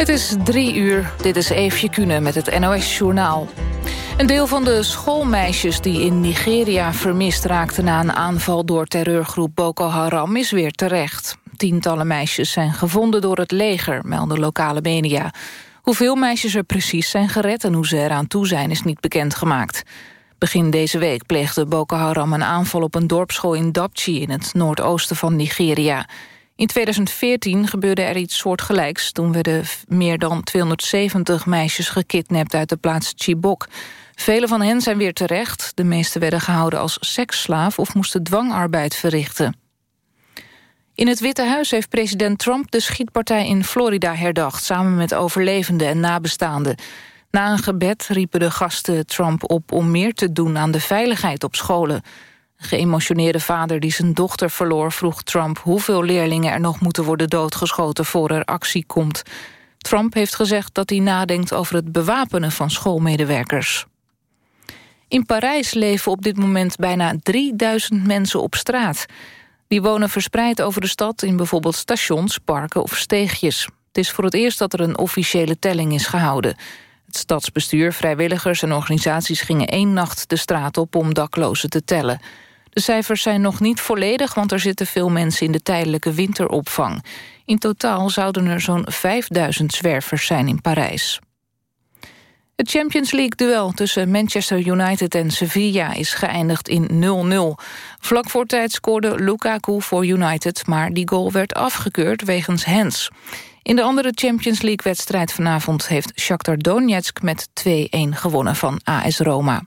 Het is drie uur. Dit is Eefje Kune met het NOS-journaal. Een deel van de schoolmeisjes die in Nigeria vermist raakten... na een aanval door terreurgroep Boko Haram is weer terecht. Tientallen meisjes zijn gevonden door het leger, melden lokale media. Hoeveel meisjes er precies zijn gered en hoe ze eraan toe zijn... is niet bekendgemaakt. Begin deze week pleegde Boko Haram een aanval op een dorpsschool in Dapchi... in het noordoosten van Nigeria... In 2014 gebeurde er iets soortgelijks. Toen werden meer dan 270 meisjes gekidnapt uit de plaats Chibok. Vele van hen zijn weer terecht. De meeste werden gehouden als seksslaaf of moesten dwangarbeid verrichten. In het Witte Huis heeft president Trump de schietpartij in Florida herdacht... samen met overlevenden en nabestaanden. Na een gebed riepen de gasten Trump op om meer te doen aan de veiligheid op scholen geëmotioneerde vader die zijn dochter verloor... vroeg Trump hoeveel leerlingen er nog moeten worden doodgeschoten... voor er actie komt. Trump heeft gezegd dat hij nadenkt over het bewapenen van schoolmedewerkers. In Parijs leven op dit moment bijna 3000 mensen op straat. Die wonen verspreid over de stad in bijvoorbeeld stations, parken of steegjes. Het is voor het eerst dat er een officiële telling is gehouden. Het stadsbestuur, vrijwilligers en organisaties gingen één nacht de straat op om daklozen te tellen. De cijfers zijn nog niet volledig, want er zitten veel mensen in de tijdelijke winteropvang. In totaal zouden er zo'n 5000 zwervers zijn in Parijs. Het Champions League-duel tussen Manchester United en Sevilla is geëindigd in 0-0. Vlak voor tijd scoorde Lukaku voor United, maar die goal werd afgekeurd wegens hands. In de andere Champions League-wedstrijd vanavond heeft Shakhtar Donetsk met 2-1 gewonnen van AS Roma.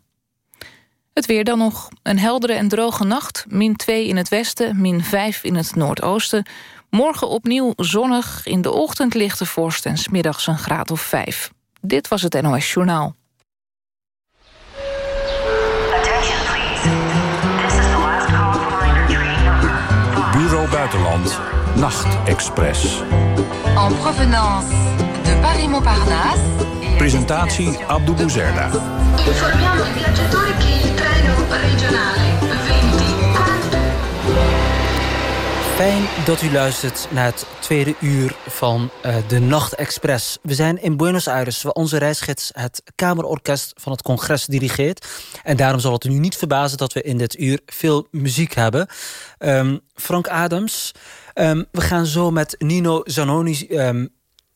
Het weer dan nog. Een heldere en droge nacht. Min 2 in het westen, min 5 in het noordoosten. Morgen opnieuw zonnig. In de ochtend lichte vorst en smiddags een graad of 5. Dit was het NOS Journaal. Bureau Buitenland. Nachtexpress. En provenance de Paris-Montparnasse. Presentatie Abdou Bouzerda. Informiamo i viaggiatori regionale 20 Fijn dat u luistert naar het tweede uur van uh, de Nachtexpress. We zijn in Buenos Aires, waar onze reisgids het Kamerorkest van het congres dirigeert. En daarom zal het u niet verbazen dat we in dit uur veel muziek hebben. Um, Frank Adams, um, we gaan zo met Nino Zanoni um,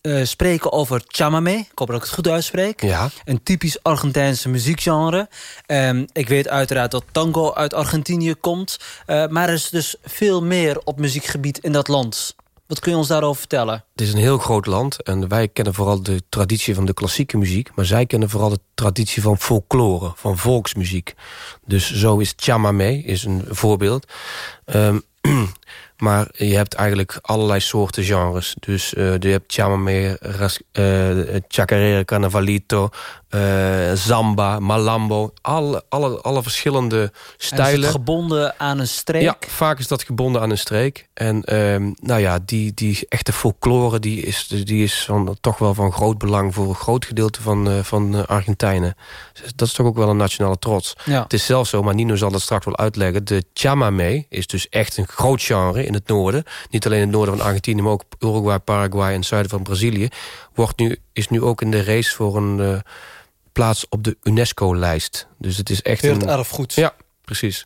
uh, spreken over chamame. Ik hoop dat ik het goed uitspreek. Ja. Een typisch Argentijnse muziekgenre. Um, ik weet uiteraard dat tango uit Argentinië komt. Uh, maar er is dus veel meer op muziekgebied in dat land. Wat kun je ons daarover vertellen? Het is een heel groot land en wij kennen vooral de traditie van de klassieke muziek. Maar zij kennen vooral de traditie van folklore, van volksmuziek. Dus zo is chamame, is een voorbeeld. Um, Maar je hebt eigenlijk allerlei soorten genres. Dus uh, je hebt chamame, uh, chacarera, carnavalito, uh, zamba, malambo. Alle, alle, alle verschillende stijlen. En is het gebonden aan een streek? Ja, vaak is dat gebonden aan een streek. En uh, nou ja, die, die echte folklore die is, die is van, toch wel van groot belang... voor een groot gedeelte van, uh, van Argentijnen. Dat is toch ook wel een nationale trots. Ja. Het is zelfs zo, maar Nino zal dat straks wel uitleggen. De chamame is dus echt een groot genre in het noorden. Niet alleen in het noorden van Argentinië... maar ook Uruguay, Paraguay en het zuiden van Brazilië. Wordt nu, is nu ook in de race voor een uh, plaats op de UNESCO-lijst. Dus het is echt Werelderfgoed. Ja, precies.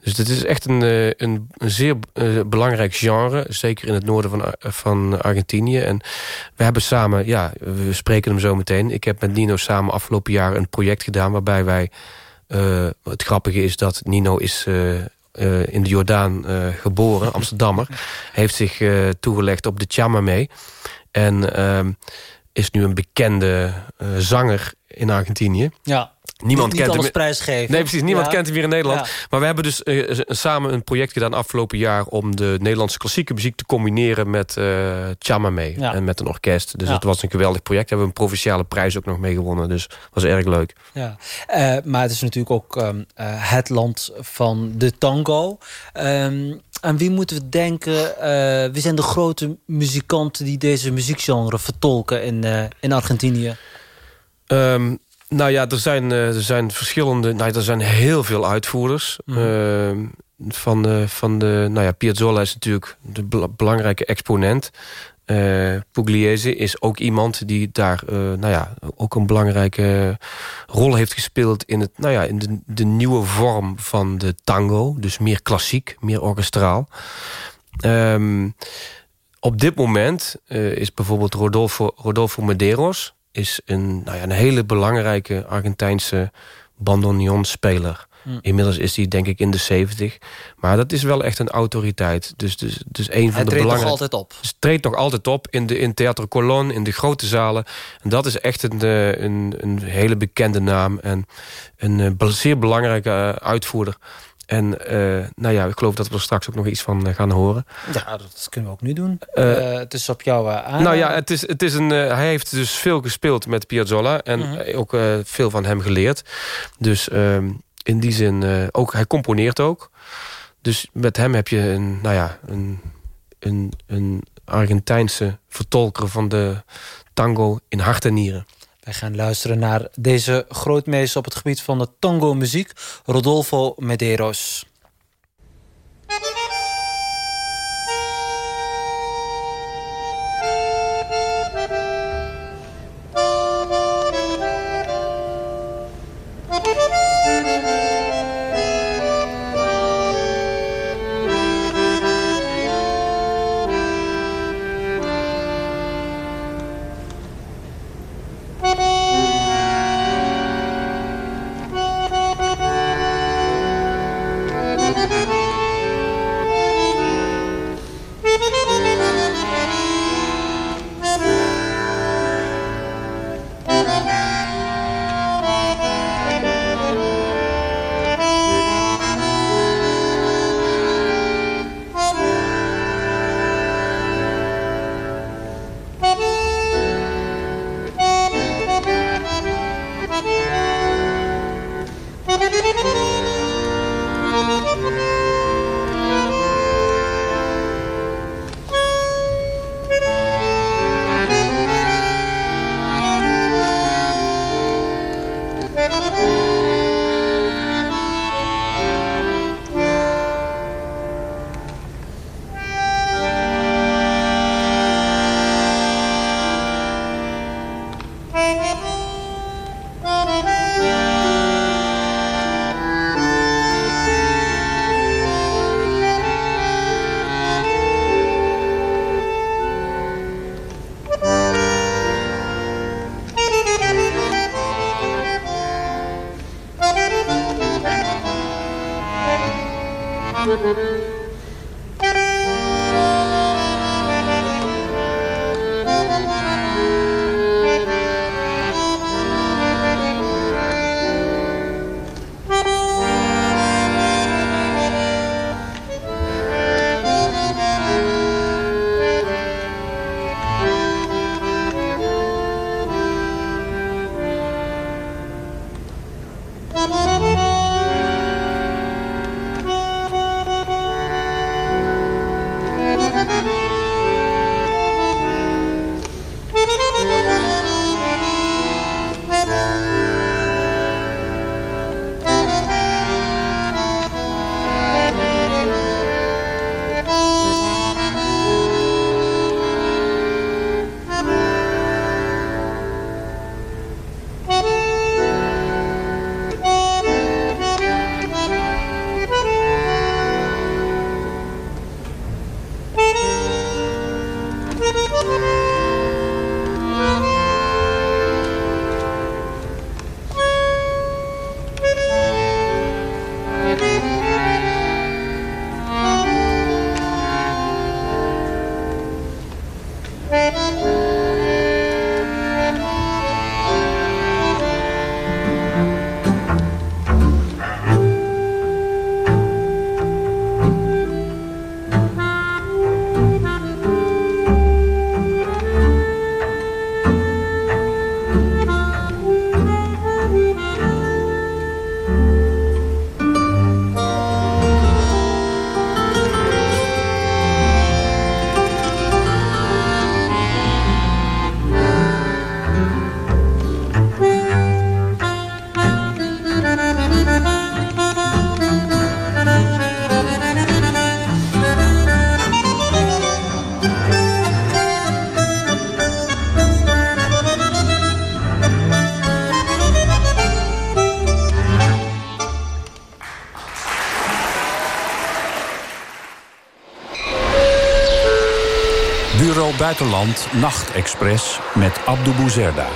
Dus dit is echt een, een, een zeer uh, belangrijk genre. Zeker in het noorden van, van Argentinië. En we hebben samen, ja, we spreken hem zo meteen. Ik heb met Nino samen afgelopen jaar een project gedaan... waarbij wij, uh, het grappige is dat Nino is... Uh, in de Jordaan geboren, Amsterdammer. heeft zich toegelegd op de chamame. En is nu een bekende zanger in Argentinië. Ja. Niemand niet, kent niet hem. prijsgeven. Nee, precies. Niemand ja. kent hem hier in Nederland. Ja. Maar we hebben dus uh, samen een project gedaan afgelopen jaar... om de Nederlandse klassieke muziek te combineren met uh, chamame. Ja. En met een orkest. Dus dat was een geweldig project. Daar hebben we een provinciale prijs ook nog mee gewonnen. Dus was erg leuk. Ja. Uh, maar het is natuurlijk ook um, het land van de tango. Um, aan wie moeten we denken? wie zijn de grote muzikanten die deze muziekgenre vertolken in, in Argentinië? Um, nou ja, er zijn, uh, er zijn verschillende... Nou, er zijn heel veel uitvoerders. Mm -hmm. uh, van, uh, van de... Nou ja, Piazzolla is natuurlijk de be belangrijke exponent. Uh, Pugliese is ook iemand die daar uh, nou ja, ook een belangrijke rol heeft gespeeld... in, het, nou ja, in de, de nieuwe vorm van de tango. Dus meer klassiek, meer orkestraal. Um, op dit moment uh, is bijvoorbeeld Rodolfo, Rodolfo Medeiros... is een, nou ja, een hele belangrijke Argentijnse bandoneonspeler... Hm. Inmiddels is hij denk ik in de 70. Maar dat is wel echt een autoriteit. Dus, dus, dus een van de belangrijke... nog altijd op. Het treedt nog altijd op in, de, in Theater Colon, in de grote zalen. En dat is echt een, eh, een, een hele bekende naam. En een eh, zeer belangrijke eh, uitvoerder. En nou ja, ik geloof dat we er straks ook nog iets van gaan horen. Ja, dat kunnen we ook nu doen. het is op jou aan. Nou ja, het is, het is een, hij heeft dus veel gespeeld met Piazzolla. En mhm. ook veel van hem geleerd. Dus ehm, in die zin, uh, ook, hij componeert ook. Dus met hem heb je een, nou ja, een, een, een Argentijnse vertolker van de tango in hart en nieren. Wij gaan luisteren naar deze grootmeester op het gebied van de tango-muziek, Rodolfo Medeiros. Buitenland Nachtexpress met Abdou Bouzerda.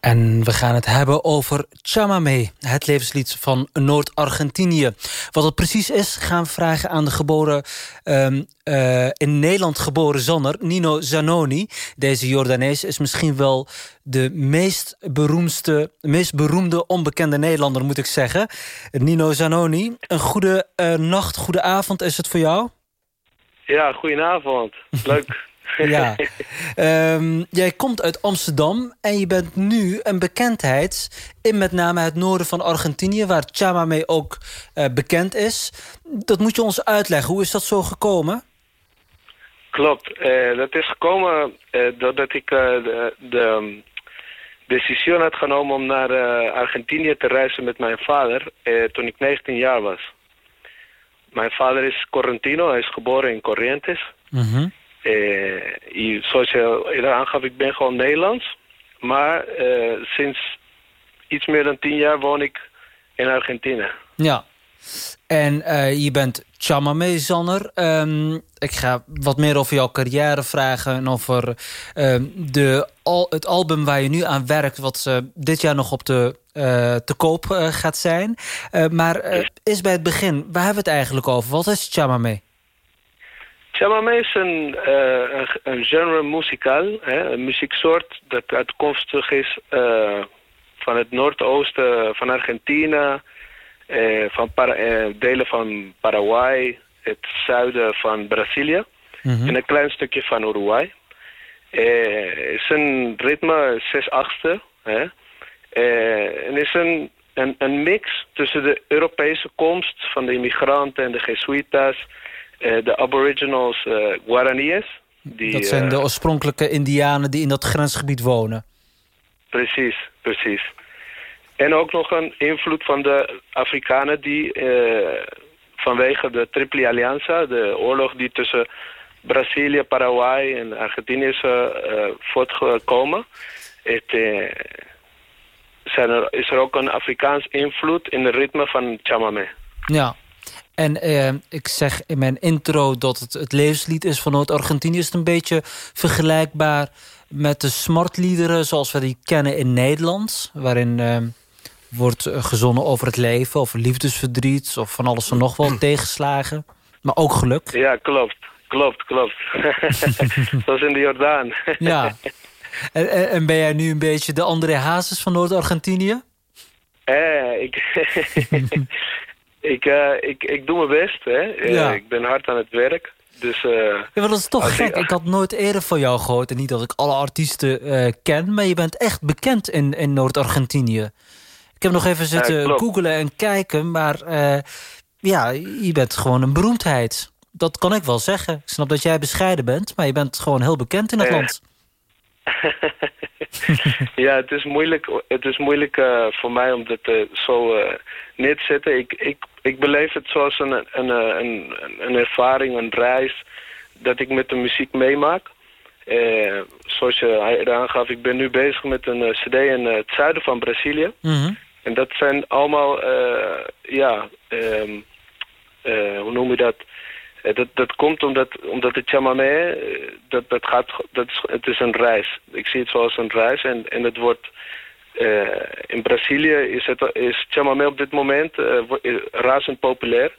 En we gaan het hebben over Chamamé, het levenslied van Noord-Argentinië. Wat het precies is, gaan we vragen aan de geboren, ehm, eh, in Nederland geboren zanger Nino Zanoni. Deze Jordanees is misschien wel de meest, beroemdste, meest beroemde onbekende Nederlander, moet ik zeggen. Nino Zanoni, een goede uh, nacht, goede avond is het voor jou? Ja, goedenavond. Leuk. Ja. Um, jij komt uit Amsterdam en je bent nu een bekendheid... in met name het noorden van Argentinië... waar Chamamé ook uh, bekend is. Dat moet je ons uitleggen. Hoe is dat zo gekomen? Klopt. Uh, dat is gekomen uh, doordat ik de, de um, decisie had genomen... om naar Argentinië te reizen met mijn vader... toen ik 19 jaar was. Mijn vader is Correntino. Hij is geboren in Corrientes. Mm -hmm. Uh, zoals je eerder aangaf, ik ben gewoon Nederlands. Maar uh, sinds iets meer dan tien jaar woon ik in Argentinië. Ja, en uh, je bent chamamé-zanger. Um, ik ga wat meer over jouw carrière vragen... en over um, de, al, het album waar je nu aan werkt... wat dit jaar nog op de, te koop gaat zijn. maar is bij het begin, waar hebben we het eigenlijk over? Wat is chamamé? Chamamé is een, een, genre muzikaal, een muzieksoort dat uitkomstig is van het noordoosten van Argentinië, uh, van delen van Paraguay, het zuiden van Brazilië mm -hmm. en een klein stukje van Uruguay. Het is een ritme 6 achtste. Hè. en is een, een, een mix tussen de Europese komst van de immigranten en de Jesuitas de aboriginals Guaraniërs. Die, dat zijn de oorspronkelijke indianen die in dat grensgebied wonen. Precies, precies. En ook nog een invloed van de Afrikanen die uh, vanwege de Triple Alianza, de oorlog die tussen Brazilië, Paraguay en Argentinië is uh, voortgekomen, het, is er ook een Afrikaans invloed in het ritme van chamamé. Ja, en eh, ik zeg in mijn intro dat het het levenslied is van Noord-Argentinië. Is het een beetje vergelijkbaar met de smartliederen zoals we die kennen in Nederland? Waarin eh, wordt gezonnen over het leven, over liefdesverdriet... of van alles en nog wel tegenslagen. Maar ook geluk. Ja, klopt. Klopt, klopt. Zoals in de Jordaan. ja. En, en, ben jij nu een beetje de André Hazes van Noord-Argentinië? Eh, ik... Ik, uh, ik, ik doe mijn best. Hè. Ja. Uh, ik ben hard aan het werk. Dus, uh, ja, maar dat is toch gek. Ik, ik, had nooit eerder van jou gehoord. En niet dat ik alle artiesten ken. Maar je bent echt bekend in, in Noord-Argentinië. Ik heb nog even zitten googlen en kijken. Maar ja, je bent gewoon een beroemdheid. Dat kan ik wel zeggen. Ik snap dat jij bescheiden bent. Maar je bent gewoon heel bekend in het land. ja, het is moeilijk, het is moeilijk uh, voor mij om dit uh, zo uh, neer te zetten. Ik, ik, ik beleef het zoals een, een, een, een ervaring, een reis... dat ik met de muziek meemaak. Zoals je aangaf, ik ben nu bezig met een cd in het zuiden van Brazilië. Mm -hmm. En dat zijn allemaal, ja, um, hoe noem je dat... Eh, dat, dat komt omdat, omdat de chamamé, eh, dat, dat gaat, dat is, het is een reis. Ik zie het zoals een reis en, en het wordt... Uh, in Brazilië is, het, is chamamé op dit moment uh, razend populair.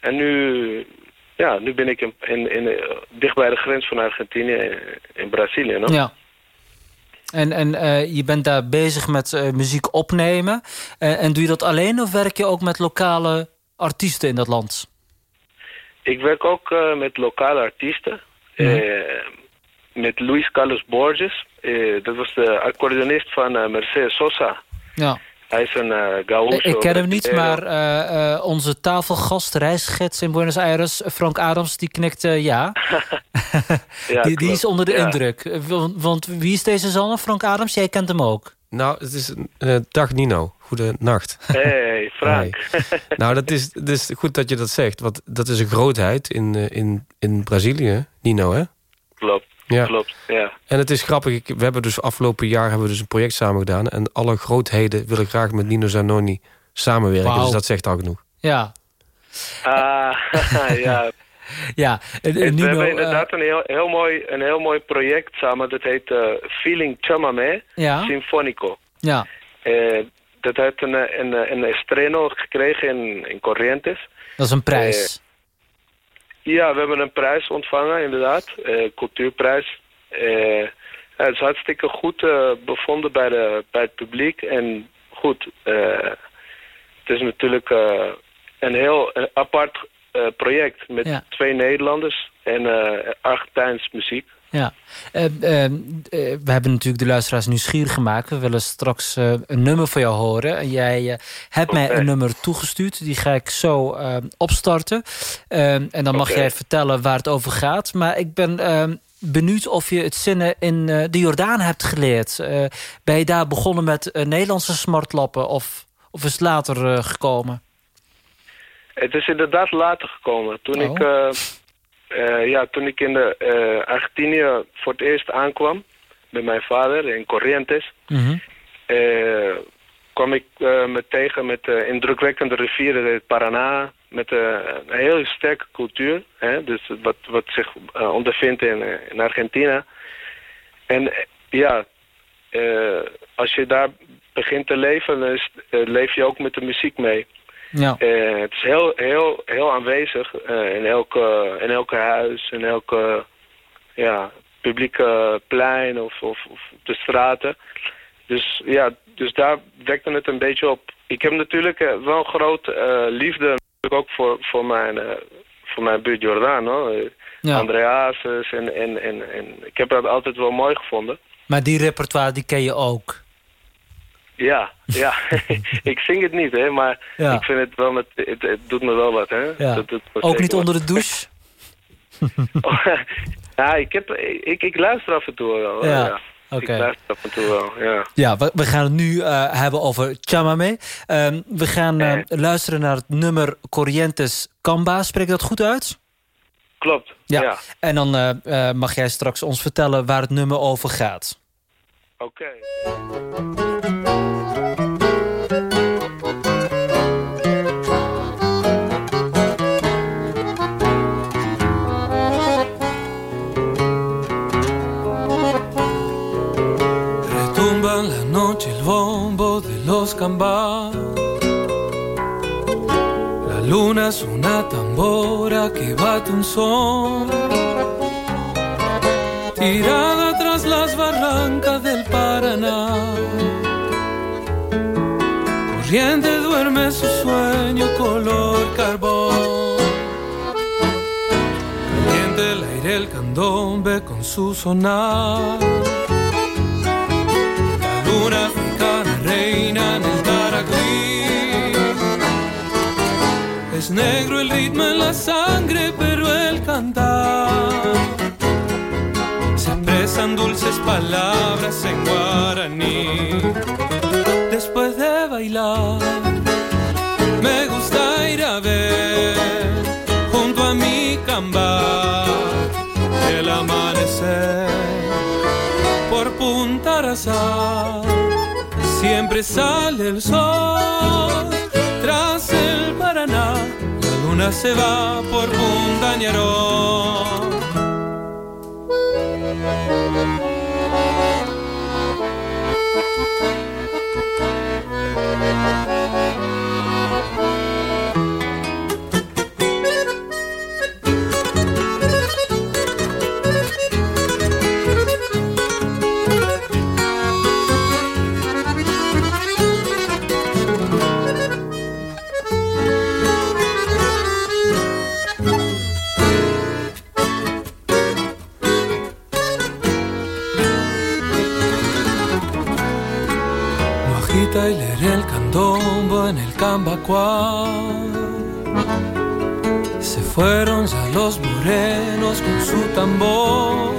En nu, ja, nu ben ik in, in, in, dicht bij de grens van Argentinië in Brazilië. No? Ja. En, en uh, je bent daar bezig met uh, muziek opnemen. Uh, en doe je dat alleen of werk je ook met lokale artiesten in dat land? Ik werk ook met lokale artiesten. Mm uh, met Luis Carlos Borges. Dat was de accordeonist van Mercedes Sosa. Ja. Hij is een uh, gaucho. Ik ken hem niet, maar uh, uh, onze tafelgast, reisgids in Buenos Aires, Frank Adams, die knikt ja. ja die, die, is onder de ja. indruk. Want wie is deze zanger, Frank Adams? Jij kent hem ook. Nou, het is dag Nino. Goedenacht. Hey, Frank. Hey. nou, dat is, dat is goed dat je dat zegt. Want dat is een grootheid in, in, in Brazilië, Nino, hè? Klopt. Ja. Klopt, ja. En het is grappig, ik, we hebben dus afgelopen jaar hebben we dus een project samen gedaan. En alle grootheden willen graag met Nino Zanoni samenwerken. Wow. Dus dat zegt al genoeg. Ja. Ah, ja. Ja, en, we hebben eh, inderdaad een, heel, heel mooi, een heel mooi project samen. Dat heet eh, Feeling Chamamé Ja. Sinfonico. ja, Eh, dat heeft een, eh, een, eh, een estreno gekregen in, in Corrientes. dat is een prijs. Ja, we hebben een prijs ontvangen, inderdaad. eh cultuurprijs. Ja, het is hartstikke goed eh, bevonden bij, de, bij het publiek. En goed, het is natuurlijk een heel een apart project met Ja. twee Nederlanders en Argentijns muziek. Ja. Eh, eh, eh, we hebben natuurlijk de luisteraars nieuwsgierig gemaakt. We willen straks eh, een nummer van jou horen. En jij eh, hebt mij een nummer toegestuurd. Die ga ik zo eh, opstarten. En dan mag jij vertellen waar het over gaat. Maar ik ben benieuwd of je het zinnen in de Jordaan hebt geleerd. Ben je daar begonnen met Nederlandse smartlappen? Of, of is het later gekomen? Het is inderdaad later gekomen. Toen, Oh. ik, eh, ja, toen ik in de, eh, Argentinië voor het eerst aankwam... met mijn vader in Corrientes... Mhm. eh, kwam ik me tegen met indrukwekkende rivieren, het Paraná, met een heel sterke cultuur, hè, dus wat, wat zich ondervindt in, in Argentina. En ja, als je daar begint te leven, dan is, leef je ook met de muziek mee. Ja. Eh, het is heel, heel, heel aanwezig eh, in, elke, in elke huis, in elke ja, publieke plein of, of, de straten. Dus ja, dus daar wekte het een beetje op. Ik heb natuurlijk eh, wel een grote liefde ook voor, voor, mijn, voor mijn buurt Jordaan. Hoor. Ja. En, en, en, en ik heb dat altijd wel mooi gevonden. Maar die repertoire die ken je ook. Ja, ja. ik zing het niet, hè, maar Ja. ik vind het wel, met, het, het doet me wel wat, hè. Ja. Dat Ook niet wat. onder de douche? ja, ik, heb, ik, ik luister af en toe wel. Ja. Ik luister af en toe wel, ja. Ja, we, we gaan het nu eh, hebben over Chamame. Ehm, we gaan eh, Eh. luisteren naar het nummer Corrientes Camba. Spreek dat goed uit? Klopt, Ja. ja. En dan eh, eh, mag jij straks ons vertellen waar het nummer over gaat. Oké. La luna es una tambora que bate un son. Tirada tras las barrancas del Paraná. Corriente duerme su sueño color carbón. Caliente el aire el candombe con su sonar. La luna Es negro el ritmo en la sangre, pero el cantar se expresan dulces palabras en guaraní. Después de bailar, me gusta ir a ver junto a mi camba el amanecer por Punta Arazá. Siempre sale el sol luna se va por Punta Y leer el candombo en el cambacuá. Se fueron ya los morenos con su tambor.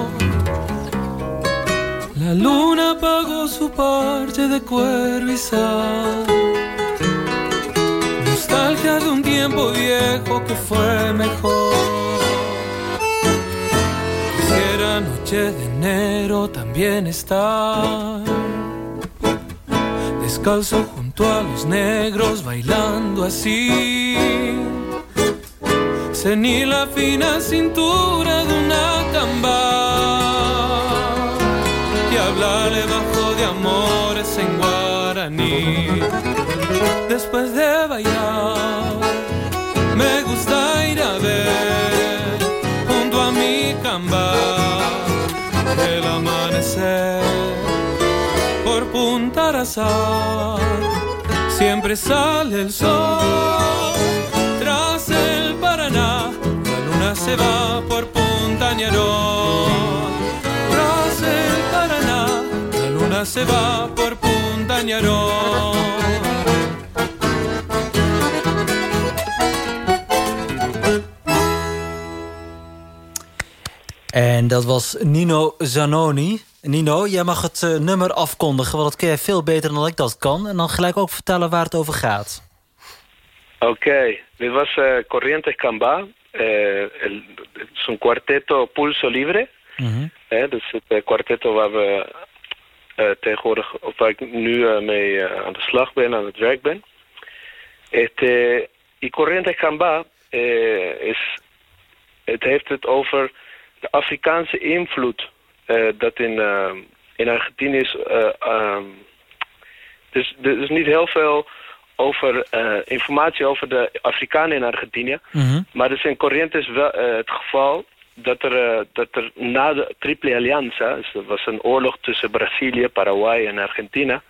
La luna pagó su parte de cuero y sal. Nostalgia de un tiempo viejo que fue mejor. Quisiera noche de enero también estar descalzo junto a los negros bailando así. ni la fina cintura de una camba. Y hablarle bajo de amores en guaraní. Después de bailar, me gusta ir a ver junto a mi camba el amanecer Siempre sale el sol tras el Paraná. La luna se va por Punta. Tras el Paraná, la luna se va por. En dat was Nino Zanoni. Nino, jij mag het uh, nummer afkondigen, want dat kun jij veel beter dan ik dat kan. En dan gelijk ook vertellen waar het over gaat. Oké, okay. dit was uh, Corrientes Camba. Uh, het is een quartetto Pulso Libre. Mm -hmm. dat is het quartetto waar we tegenwoordig, of waar ik nu mee aan de slag ben, aan het werk ben. Este, y Corrientes Camba is, het heeft het over de Afrikaanse invloed dat in, uh, in Argentinië is... Uh, um, dus er is niet heel veel over informatie over de Afrikanen in Argentinië. Mm -hmm. Maar dus in Corrientes wel het geval dat er, dat er na de Triple Alianza... Dus dat was een oorlog tussen Brazilië, Paraguay en Argentinië...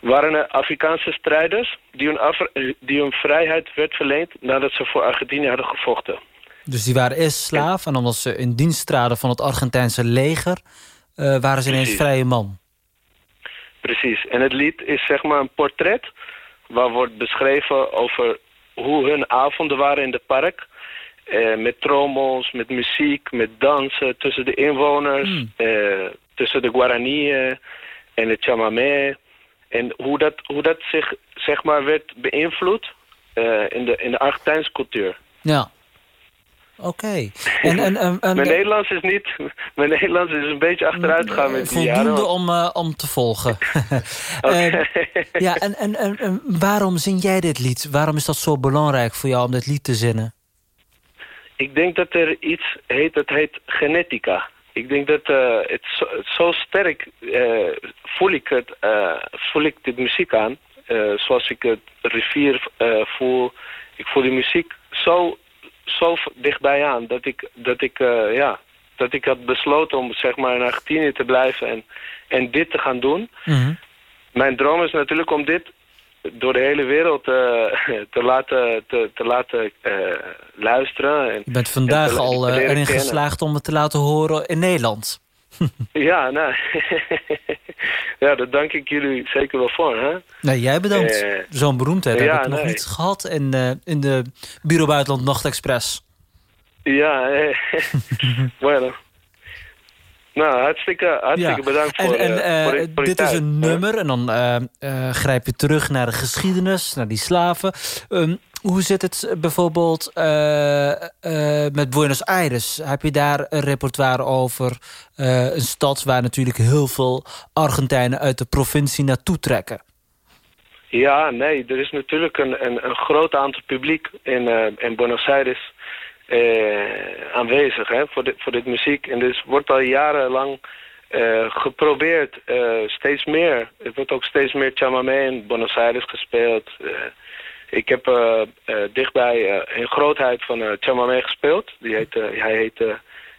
waren er Afrikaanse strijders die hun, die hun vrijheid werd verleend... nadat ze voor Argentinië hadden gevochten. Dus die waren eerst slaaf en omdat ze in dienst traden van het Argentijnse leger... Uh, waren ze ineens Precies. vrije man. Precies. En het lied is zeg maar een portret... waar wordt beschreven over hoe hun avonden waren in het park... Eh, met trommels, met muziek, met dansen tussen de inwoners... Hmm. Eh, tussen de Guaraniën en het chamamé... En hoe dat, hoe dat zich zeg maar werd beïnvloed uh, in, de, in de Argentijnse cultuur. Ja. Oké. Okay. En, en, en, en, mijn Nederlands is niet... Mijn Nederlands is een beetje achteruit gegaan met die Voldoende om, uh, om te volgen. uh, ja, en, en, en, en waarom zing jij dit lied? Waarom is dat zo belangrijk voor jou om dit lied te zinnen? Ik denk dat er iets heet, dat heet genetica. Ik denk dat uh, het, zo, sterk voel ik het, voel ik de muziek aan. zoals ik het rivier voel. Ik voel die muziek zo zo dichtbij aan dat ik, dat ik, uh, ja, dat ik had besloten om zeg maar in Argentinië te blijven en, en dit te gaan doen. Mm -hmm. Mijn droom is natuurlijk om dit door de hele wereld uh, te laten, te, te laten uh, luisteren. En, Je bent vandaag al erin geslaagd om het te laten horen in Nederland. ja, nou, ja, daar dank ik jullie zeker wel voor. Hè? Nee, jij bedankt. Uh, Zo'n beroemdheid ja, heb ik nee. nog niet gehad in, uh, in de Bureau Buitenland Nachtexpress. Ja, eh, bueno. Nou, hartstikke, hartstikke ja. bedankt voor, en, en, uh, voor, voor Dit tijd. is een nummer en dan grijp je terug naar de geschiedenis, naar die slaven. Um, hoe zit het bijvoorbeeld uh, uh, met Buenos Aires? Heb je daar een repertoire over? Uh, een stad waar natuurlijk heel veel Argentijnen uit de provincie naartoe trekken. Ja, nee, er is natuurlijk een, een, een groot aantal publiek in, in Buenos Aires aanwezig hè, voor, dit, voor dit muziek. En dus wordt al jarenlang geprobeerd, steeds meer. Er wordt ook steeds meer chamamé in Buenos Aires gespeeld. Ik heb uh, uh, dichtbij uh, in grootheid van uh, Chamamé gespeeld. Die heet, hij heet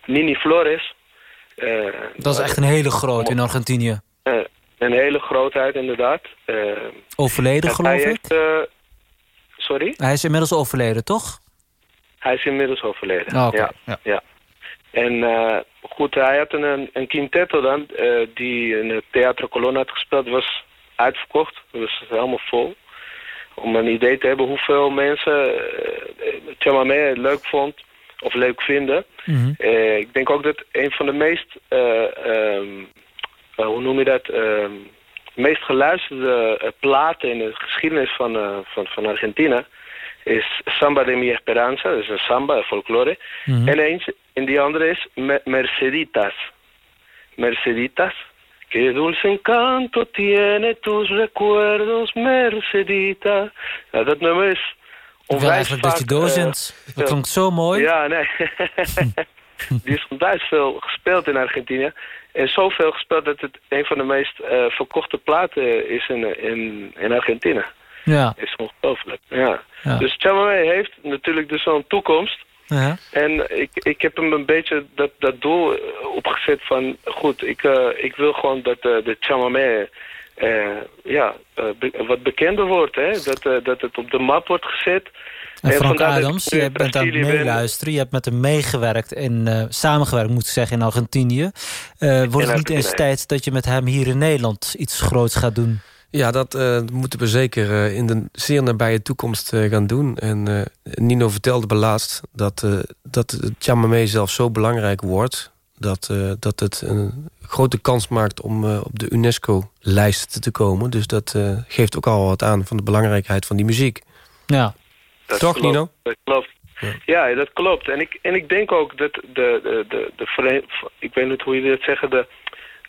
Nini Flores. dat is echt een hele groot in Argentinië. een hele grootheid, inderdaad. overleden, geloof hij ik? Heeft, sorry? Hij is inmiddels overleden, toch? Hij is inmiddels overleden, oh, okay. ja. ja. ja. En goed, hij had een, een quintetto dan, die in het Teatro Colonna had gespeeld. Was uitverkocht, dat was helemaal vol om een idee te hebben hoeveel mensen uh, chamamé leuk vond of leuk vinden. Mm -hmm. uh, ik denk ook dat een van de meest, uh, um, hoe noem je dat, meest geluisterde platen in de geschiedenis van, van, van Argentina is Samba de mi Esperanza, dat is een samba, folklore. Mm -hmm. En eens, en die andere is Merceditas. Merceditas. Qué dulce encanto tiene tus recuerdos, Mercedita. Nou, dat nummer is Ik wil eigenlijk dat je doorzendt. uh, dat klonk zo mooi. Ja, nee. die is onwijs veel gespeeld in Argentinië. En zoveel gespeeld dat het een van de meest uh, verkochte platen is in, in, in Argentinië. Ja. Is ongelooflijk, ja. ja. Dus Chamamé heeft natuurlijk dus een toekomst. Ja. En ik, ik heb hem een beetje dat, dat doel opgezet van... goed, ik, uh, ik wil gewoon dat uh, de chamamé uh, ja, be wat bekender wordt. Hè? Dat, dat het op de map wordt gezet. En, en Frank Adams, je bent aan het meeluisteren. Je hebt met hem meegewerkt, in, samengewerkt moet ik zeggen, in Argentinië. wordt het niet eens tijd dat je met hem hier in Nederland iets groots gaat doen? Ja, dat uh, moeten we zeker uh, in de zeer nabije toekomst uh, gaan doen. En Nino vertelde me laatst dat, dat het chamamé zelf zo belangrijk wordt... dat, dat het een grote kans maakt om op de UNESCO-lijst te komen. Dus dat geeft ook al wat aan van de belangrijkheid van die muziek. Ja. Dat Toch, klopt, Nino? Dat klopt. Ja. ja, dat klopt. En ik, en ik denk ook dat de, de, de, de, ik weet niet hoe je dat zeggen, de,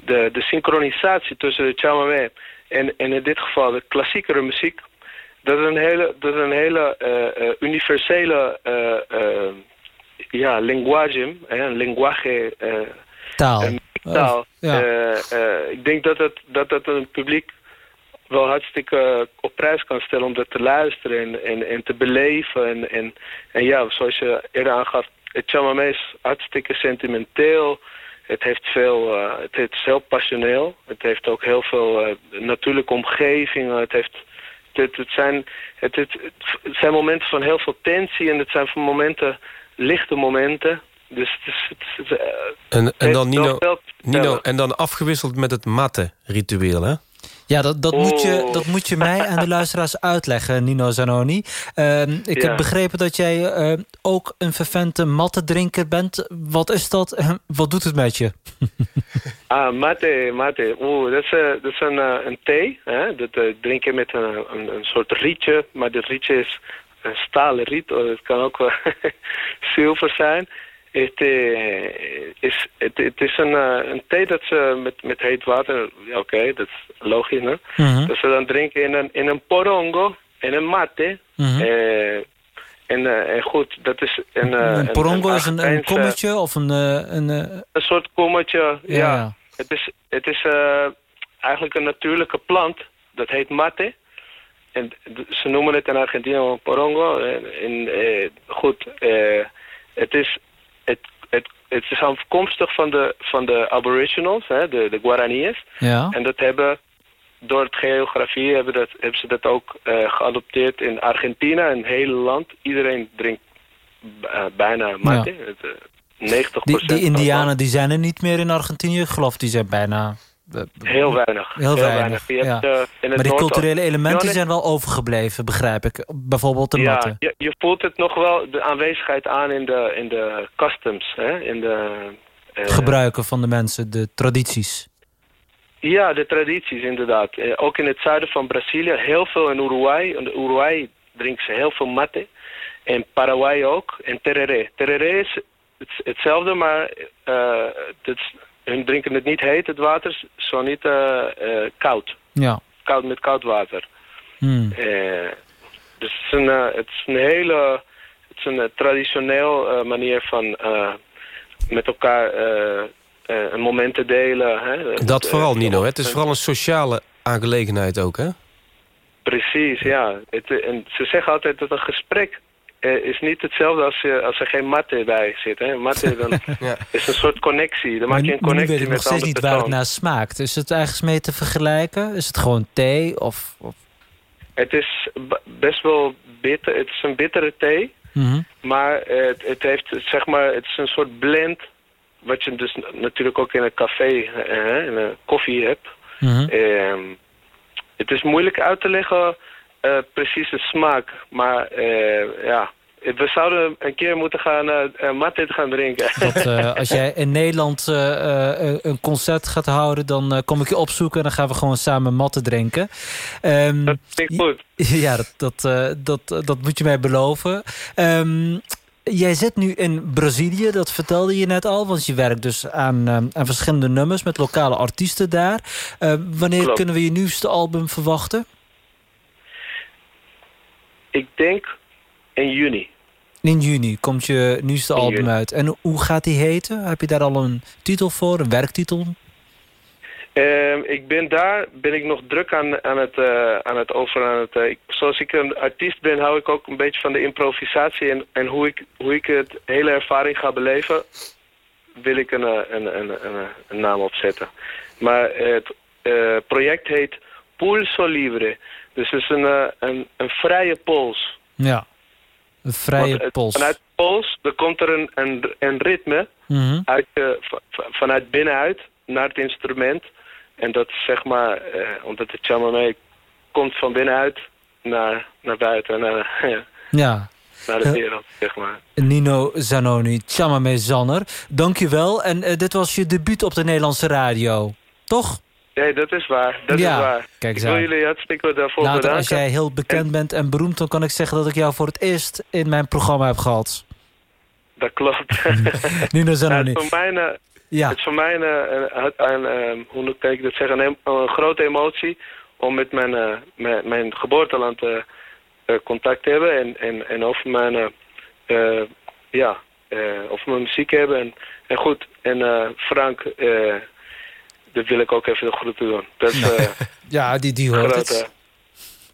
de, de synchronisatie tussen de chamamé en, en in dit geval de klassiekere muziek, dat is een hele, dat is een hele uh, universele uh, ja, linguage, een linguage taal. taal. Oh, ja. ik denk dat het, dat het een publiek wel hartstikke op prijs kan stellen om dat te luisteren en, en, en te beleven. En, en, en ja, zoals je eerder aangaf, het chamamé is hartstikke sentimenteel. Het heeft veel, uh, het is heel passioneel. Het heeft ook heel veel uh, natuurlijke omgevingen. Het, heeft, het, het, zijn, het, het, het, zijn momenten van heel veel tensie en het zijn van momenten, lichte momenten. Dus het is, het is, uh, en, en dan Nino, Nino, en dan afgewisseld met het matte-ritueel, hè? Ja, dat, dat, oh. moet je, dat moet je mij en de luisteraars uitleggen, Nino Zanoni. Uh, ik ja. heb begrepen dat jij uh, ook een vervente matte-drinker bent. Wat is dat? Wat doet het met je? ah, matte, matte. Oeh, dat is, uh, dat is een, een thee. Hè? Dat drink je met een, een, een, soort rietje. Maar dat rietje is een stalen riet. Het kan ook wel zilver zijn. Het, uh, is, het, het is een, uh, een thee dat ze met, met heet water... Oké, okay, dat is logisch, hè? -hmm. Dat ze dan drinken in een, in een porongo, in een mate. -hmm. uh, en, en goed, dat is... Een, een porongo een, is een, een kommetje of een... een, een soort kommetje, ja. Het is, het is eigenlijk een natuurlijke plant. Dat heet mate. En ze noemen het in Argentinië porongo. En, en goed, het is het, het, het is afkomstig van de, van de aboriginals, hè, de, de Guaraniërs. Ja. En dat hebben, door het geografie hebben, dat, hebben ze dat ook uh, geadopteerd in Argentinië, een hele land. Iedereen drinkt uh, bijna mate. Ja. Het, uh, 90% die, die indianen die zijn er niet meer in Argentinië. Ik geloof die zijn bijna... Heel weinig. Heel, heel weinig, weinig. ja. Hebt, uh, maar die culturele elementen zijn wel overgebleven, begrijp ik. Bijvoorbeeld de ja, matten. Je, je voelt het nog wel, de aanwezigheid aan in de, in de customs. Hè? In de, uh, Gebruiken van de mensen, de tradities. Ja, de tradities inderdaad. Uh, ook in het zuiden van Brazilië, heel veel in Uruguay. In Uruguay drinken ze heel veel mate. En Paraguay ook. En tereré. Tereré is het, hetzelfde, maar het is hun drinken het niet heet, het water, zo niet uh, uh, koud. Ja. Koud met koud water. Hmm. Uh, dus het is een, het is een hele, het is een traditioneel manier van met elkaar een moment te delen. Hè? Dat vooral, Nino. Hè? Het is vooral een sociale aangelegenheid ook, hè? Precies, ja. Het, en ze zeggen altijd dat een gesprek uh, is niet hetzelfde als, je, als er geen matte bij zit. Hè. Matte dan ja. is een soort connectie. Dan maar maak je een connectie nu weet ik nog steeds niet persoon. waar het naar smaakt. Is het ergens mee te vergelijken? Is het gewoon thee? Of, of... Het is best wel bitter. Het is een bittere thee. Mm -hmm. Maar het, het, heeft, zeg maar, het is een soort blend. Wat je dus natuurlijk ook in een café, uh, in een koffie hebt. Mm -hmm. uh, het is moeilijk uit te leggen uh, precies de smaak. Maar uh, ja, we zouden een keer moeten gaan uh, matte gaan drinken. Dat, als jij in Nederland een concert gaat houden, dan kom ik je opzoeken... en dan gaan we gewoon samen matte drinken. Um, dat klinkt goed. Ja, dat, dat, dat, dat moet je mij beloven. Um, Jij zit nu in Brazilië, dat vertelde je net al... want je werkt dus aan, uh, aan verschillende nummers met lokale artiesten daar. Uh, wanneer Klopt. kunnen we je nieuwste album verwachten? Ik denk in juni. In juni komt je nieuwste In album juni. uit. En hoe gaat die heten? Heb je daar al een titel voor, een werktitel? Ehm, ik ben daar ben ik nog druk aan, aan, het, eh, aan het over. Aan het, eh, ik- zoals ik een artiest ben, hou ik ook een beetje van de improvisatie. En, en hoe, ik, hoe ik het hele ervaring ga beleven, wil ik een, eh, een, een, een, een naam opzetten. Maar het project heet Pulso Libre. Dus het is een, eh, een, een vrije pols. Ja. Een vrije het- pols. Vanuit pols, er komt er een, een, een ritme Mhm. uit, eh, va- va- vanuit binnenuit naar het instrument. En dat is zeg maar, eh, omdat het chamamé komt van binnenuit naar, naar buiten, naar, ja, Ja. naar de wereld, zeg maar. Nino Zanoni, Chamame Zanner. Dank je wel. En eh, dit was je debuut op de Nederlandse radio. Toch? Nee, dat is waar, dat Ja, is waar. kijk ik wil aan. jullie hartstikke daarvoor Later, bedanken. als jij heel bekend bent en beroemd... dan kan ik zeggen dat ik jou voor het eerst in mijn programma heb gehad. Dat klopt. Nino Nou, Zanoni. het is voor mij, een- Ja. het is voor mij een, een, een, een- hoe kan ik dat zeggen, een, een grote emotie om met mijn, eh, mijn, mijn geboorteland eh, eh, contact te hebben en, en, en over mijn, eh, eh, ja, eh, over mijn muziek hebben. En, en goed, en eh, Frank, eh, dat wil ik ook even de groeten doen. Dat is eh, Ja, die, die een hoort grote, het.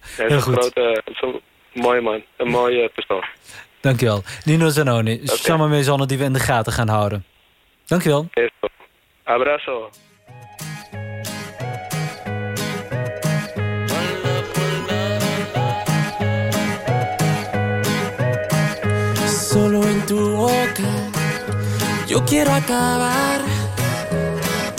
hij is Heel een goed. grote, zo'n mooie man, een mooie persoon. Dankjewel. Nino Zanoni, Chamame Zanner die we in de gaten gaan houden. Dankjewel. Eso. Abrazo. Solo en tu boca yo quiero acabar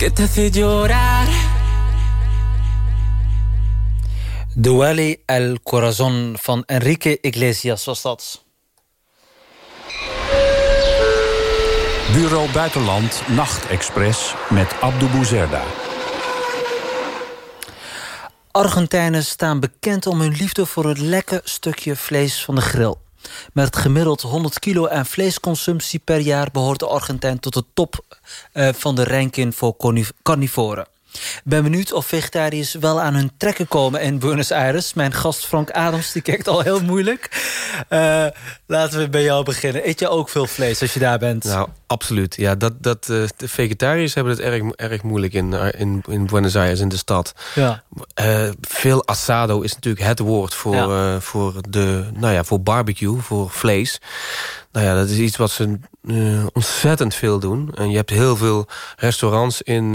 que te hace llorar. Duele El Corazon van Enrique Iglesias was dat. Bureau Buitenland Nachtexpress met Abdou Bouzerda. Argentijnen staan bekend om hun liefde voor een lekker stukje vlees van de grill. Met gemiddeld 100 kilo aan vleesconsumptie per jaar... behoort de Argentijn tot de top uh, van de ranking voor carnivoren. Ben benieuwd of vegetariërs wel aan hun trekken komen in Buenos Aires. Mijn gast Frank Adams die kijkt al heel moeilijk. Uh, laten we bij jou beginnen. Eet je ook veel vlees als je daar bent? Nou, absoluut. Ja, dat, dat, uh, de vegetariërs hebben het erg, erg moeilijk in, in, in Buenos Aires, in de stad. Ja. Uh, veel asado is natuurlijk het woord voor, ja. voor, de, nou ja, voor barbecue, voor vlees. Nou ja, dat is iets wat ze ontzettend veel doen. En je hebt heel veel restaurants in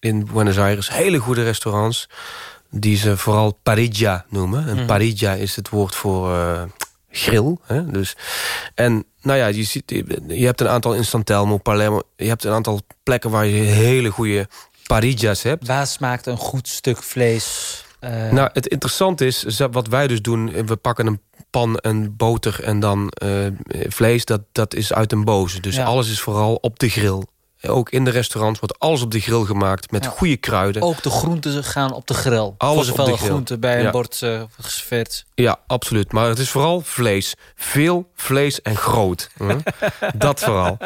in Buenos Aires hele goede restaurants... die ze vooral parilla noemen. En mm. parilla is het woord voor uh, grill. Hè? Dus, en nou ja, je, ziet, je hebt een aantal in Santelmo, Palermo... je hebt een aantal plekken waar je hele goede parillas hebt. Waar smaakt een goed stuk vlees... Uh... Nou, het interessante is, wat wij dus doen... we pakken een pan en boter en dan uh, vlees, dat, dat is uit een boze. Dus ja. alles is vooral op de grill. Ook in de restaurants wordt alles op de grill gemaakt met goede kruiden. Ook de groenten gaan op de grill. Alles voor op de groenten bij een bord uh. Ja, absoluut. Maar het is vooral vlees. Veel vlees en groot. Dat vooral.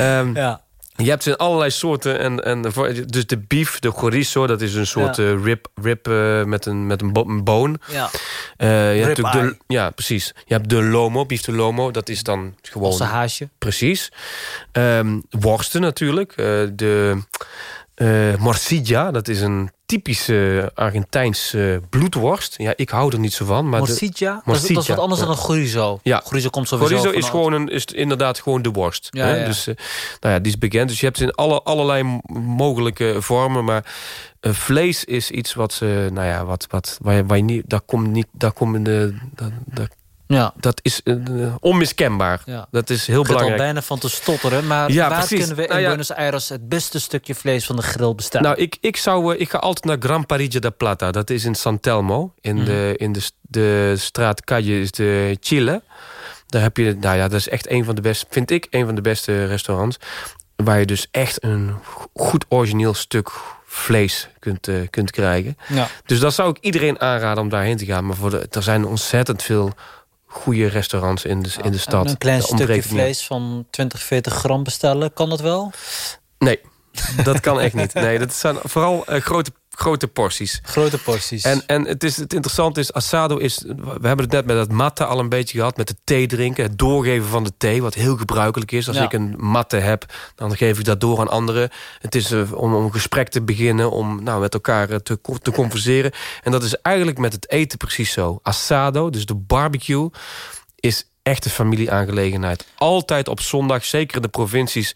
Um, ja. Je hebt ze in allerlei soorten. En, en, dus de beef, de chorizo, dat is een soort ja. uh, rib, rib uh, met, een, met een, bo een boon. Ja, uh, je hebt de, ja, precies. Je hebt de lomo, beef de lomo. Dat is dan gewoon... Een haasje. Precies. Um, worsten natuurlijk. de morcilla, dat is een typische Argentijnse bloedworst. Ja, ik hou er niet zo van. Maar morcilla? De, morcilla. Dat, is wat anders dan een chorizo. Ja. Chorizo komt sowieso Chorizo is, gewoon een, is inderdaad gewoon de worst. Ja, hè? Ja. Dus uh, nou ja, die is bekend. Dus je hebt ze in alle, allerlei mogelijke vormen. Maar uh, vlees is iets wat ze, nou ja, wat, wat, waar, je, waar je niet, daar komt niet, daar komt de, daar, daar ja. Dat is uh, onmiskenbaar. Ja. Dat is heel ik belangrijk. al bijna van te stotteren. Maar ja, waar precies. kunnen we in nou ja. Buenos Aires het beste stukje vlees van de grill bestaan? Nou, ik, ik, zou, uh, ik ga altijd naar Gran Parilla de Plata. Dat is in San Telmo. In, mm. de, in de, de straat Calle is de Chile. Daar heb je, nou ja, dat is echt een van de beste, vind ik, een van de beste restaurants. Waar je dus echt een goed origineel stuk vlees kunt, uh, kunt krijgen. Ja. Dus dat zou ik iedereen aanraden om daarheen te gaan. Maar voor de, er zijn ontzettend veel goede restaurants in de, in de stad. En een klein stukje vlees van 20, 40 gram bestellen, kan dat wel? Nee, dat kan echt niet. Nee, dat zijn vooral uh, grote grote porties. Grote porties. En, en het, is, het interessante is, asado is... We hebben het net met het matte al een beetje gehad. Met de thee drinken. Het doorgeven van de thee. Wat heel gebruikelijk is. Als Ja. ik een matte heb, dan geef ik dat door aan anderen. Het is uh, om, om een gesprek te beginnen. Om nou, met elkaar uh, te, te converseren. En dat is eigenlijk met het eten precies zo. Asado, dus de barbecue, is echt een familieaangelegenheid. Altijd op zondag, zeker in de provincies...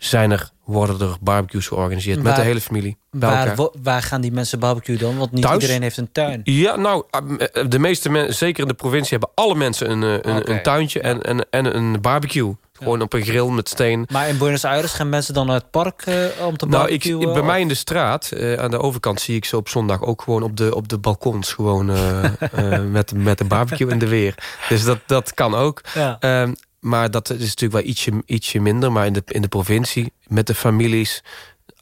Zijn er, worden er barbecues georganiseerd met de hele familie. Bij Waar, waar gaan die mensen barbecue dan? Want niet Thuis? iedereen heeft een tuin. Ja, nou, eh, de meeste mensen, zeker in de provincie... hebben alle mensen een, eh, een, een tuintje en, en, en een barbecue. Gewoon op een grill met steen. Maar in Buenos Aires gaan mensen dan naar het park eh, om te Nou, ik, bij of- mij in de straat, aan de overkant... zie ik ze op zondag ook gewoon op de, op de balkons... gewoon met, met de barbecue in de weer. Dus dat, dat kan ook. Ja. Ehm, maar dat is natuurlijk wel ietsje, ietsje minder. Maar in de, in de provincie, met de families...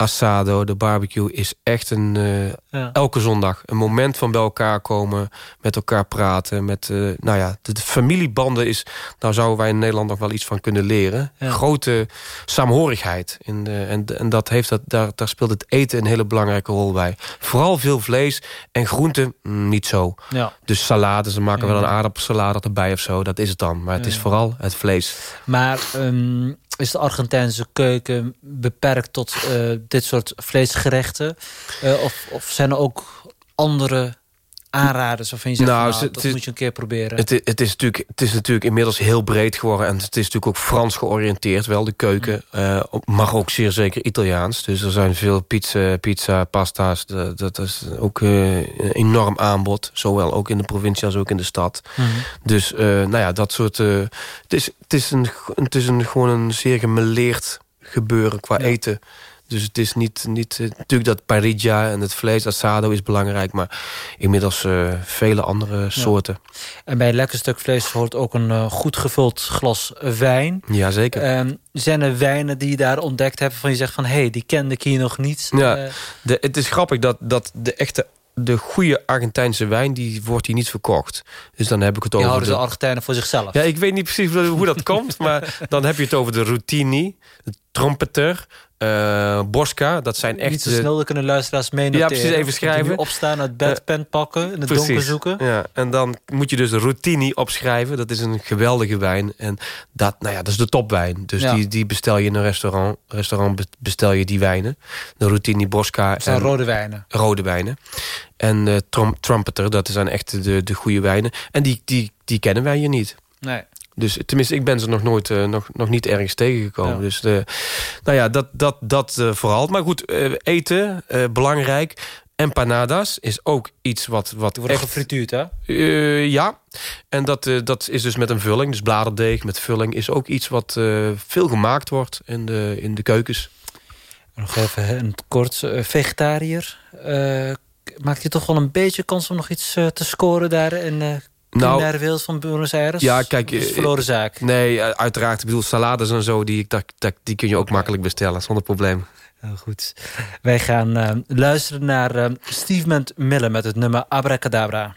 Assado, de barbecue is echt een... eh, Ja. elke zondag een moment van bij elkaar komen, met elkaar praten. Met, eh, nou ja, de, de familiebanden is, nou zouden wij in Nederland nog wel iets van kunnen leren. Ja. Grote saamhorigheid. In de, en, en dat heeft dat, daar, daar speelt het eten een hele belangrijke rol bij. Vooral veel vlees en groenten mm, niet zo. Ja. Dus salade, ze maken wel een aardappelsalade erbij of zo. Dat is het dan. Maar het is vooral het vlees. Maar ehm, is de Argentijnse keuken beperkt tot eh, dit soort vleesgerechten? Eh, of, of zijn er ook andere aanraders waarvan je zegt... Nou, Nou, dat het is- moet je een keer proberen? Het, het, is natuurlijk, het is natuurlijk inmiddels heel breed geworden. En het is natuurlijk ook Frans georiënteerd, wel de keuken. op- maar ook zeer zeker Italiaans. Dus er zijn veel pizza, pizza pasta's. Dat, dat is ook eh, een enorm aanbod. Zowel ook in de provincie als ook in de stad. Mhm. Dus eh, nou ja, dat soort... het, is, het, is een, het is een, gewoon een zeer gemeleerd gebeuren qua eten. Dus het is niet... niet uh, natuurlijk dat parilla en het vlees, asado is belangrijk... maar inmiddels uh, vele andere soorten. En bij een lekker stuk vlees hoort ook een uh, goed gevuld glas wijn. Ja, zeker. Ehm, zijn er wijnen die je daar ontdekt hebt... van je zegt van, hé, hey, die kende ik hier nog niet? Ja, de, het is grappig dat, dat de echte de goede Argentijnse wijn, die wordt hier niet verkocht. Dus dan heb ik het over... Die houden de... de Argentijnen voor zichzelf. Ja, ik weet niet precies hoe dat komt, maar dan heb je het over de Routini, de trompeter, uh, Bosca, dat zijn echt... Niet zo snel, kunnen luisteraars meenoteren. Ja, precies, even schrijven. opstaan, uit bed, uh, pen pakken, in het precies, donker zoeken. Ja, en dan moet je dus de Routini opschrijven. Dat is een geweldige wijn. En dat, nou ja, dat is de topwijn. Dus ja. die, die bestel je in een restaurant. Restaurant bestel je die wijnen. De Routini, Bosca. Dat zijn en rode wijnen. Rode wijnen. En uh, Trumpeter, dat zijn echt de, de goede wijnen. En die, die, die kennen wij hier niet. Nee. Dus tenminste, ik ben ze nog nooit, uh, nog, nog niet ergens tegengekomen. Ja. Dus de, nou ja, dat, dat, dat uh, vooral. Maar goed, uh, eten, belangrijk. Empanadas is ook iets wat... wat Die worden echt, gefrituurd, hè? ja, en dat, dat is dus met een vulling. Dus bladerdeeg met vulling is ook iets wat veel gemaakt wordt in de, in de keukens. Nog even een kort. vegetariër. maakt je toch wel een beetje kans om nog iets te scoren daar in nou, wereld van Buenos Aires? Ja, kijk, is verloren zaak. Nee, uiteraard. Ik bedoel, salades en zo, die, dat, dat, die kun je ook okay. makkelijk bestellen, zonder probleem. Heel goed. Wij gaan uh, luisteren naar uh, Steve Miller met het nummer Abracadabra.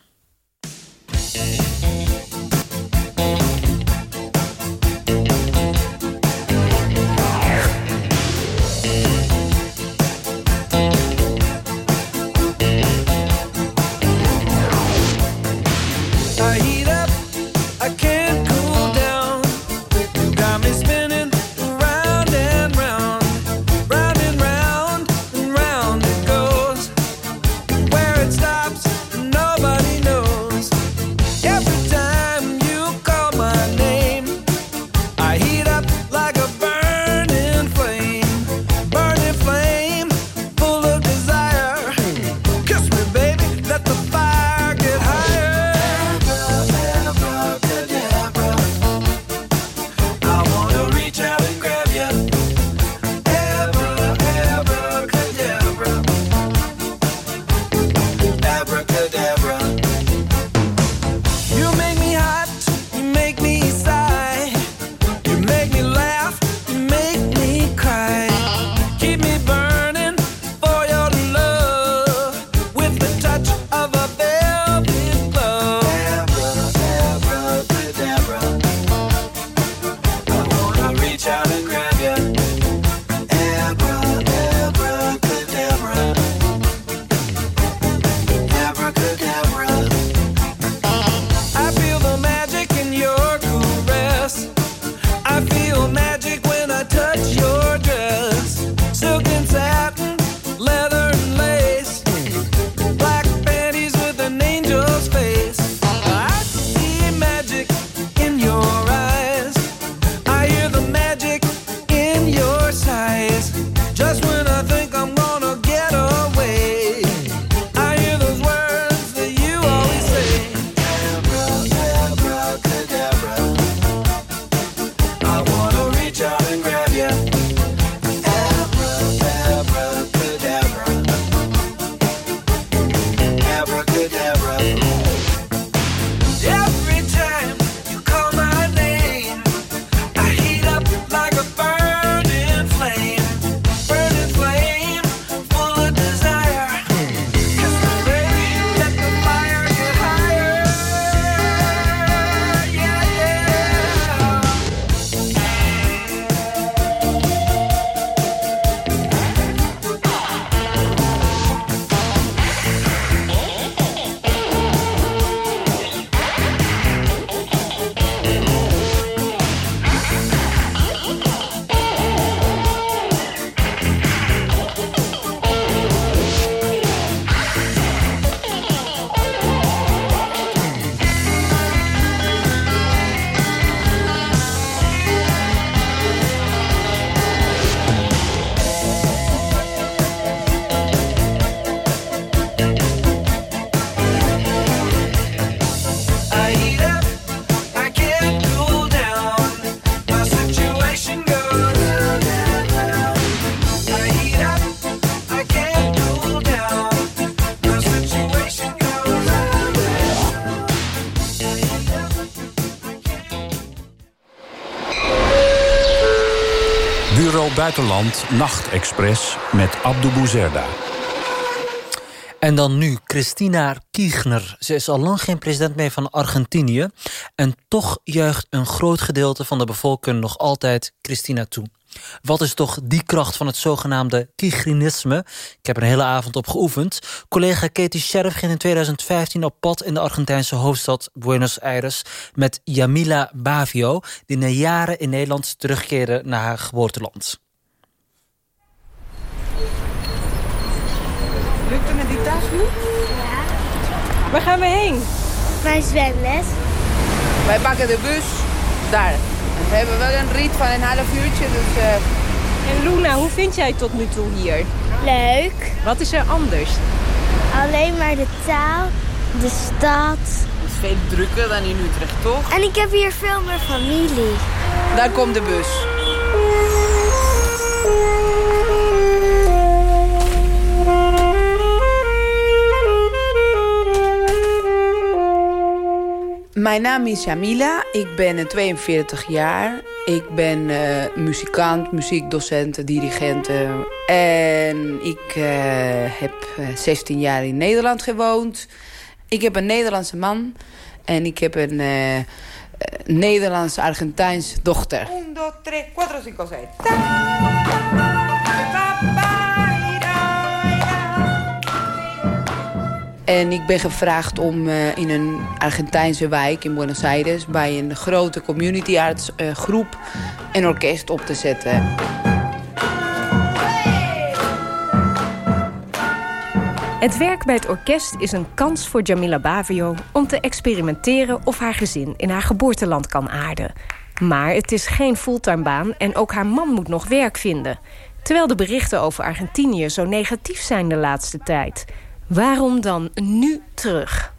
Buitenland Nachtexpress met Abdou Bouzerda. En dan nu Christina Kirchner. Ze is al lang geen president meer van Argentinië. En toch juicht een groot gedeelte van de bevolking nog altijd Christina toe. Wat is toch die kracht van het zogenaamde Kirchnerisme? Ik heb er een hele avond op geoefend. Collega Katie Sheriff ging in 2015 op pad in de Argentijnse hoofdstad Buenos Aires met Yamila Bavio, die na jaren in Nederland terugkeerde naar haar geboorteland. Lukt het met die tas nu? Waar gaan we heen? Mijn zwemles. Wij pakken de bus daar. We hebben wel een rit van een half uurtje. Dus, eh, En Luna, hoe vind jij het tot nu toe hier? Leuk. Wat is er anders? Alleen maar de taal, de stad. Het is veel drukker dan in Utrecht, toch? En ik heb hier veel meer familie. Daar komt de bus. Mijn naam is Jamila, ik ben 42 jaar. Ik ben uh, muzikant, muziekdocent, dirigent. en ik uh, heb 16 jaar in Nederland gewoond. Ik heb een Nederlandse man en ik heb een uh, Nederlands-Argentijns dochter. 1, 2, 3, 4, 5, 6. En ik ben gevraagd om uh, in een Argentijnse wijk in Buenos Aires... bij een grote community arts uh, groep een orkest op te zetten. Het werk bij het orkest is een kans voor Jamila Bavio... om te experimenteren of haar gezin in haar geboorteland kan aarden. Maar het is geen fulltime baan en ook haar man moet nog werk vinden. Terwijl de berichten over Argentinië zo negatief zijn de laatste tijd... Waarom dan nu terug?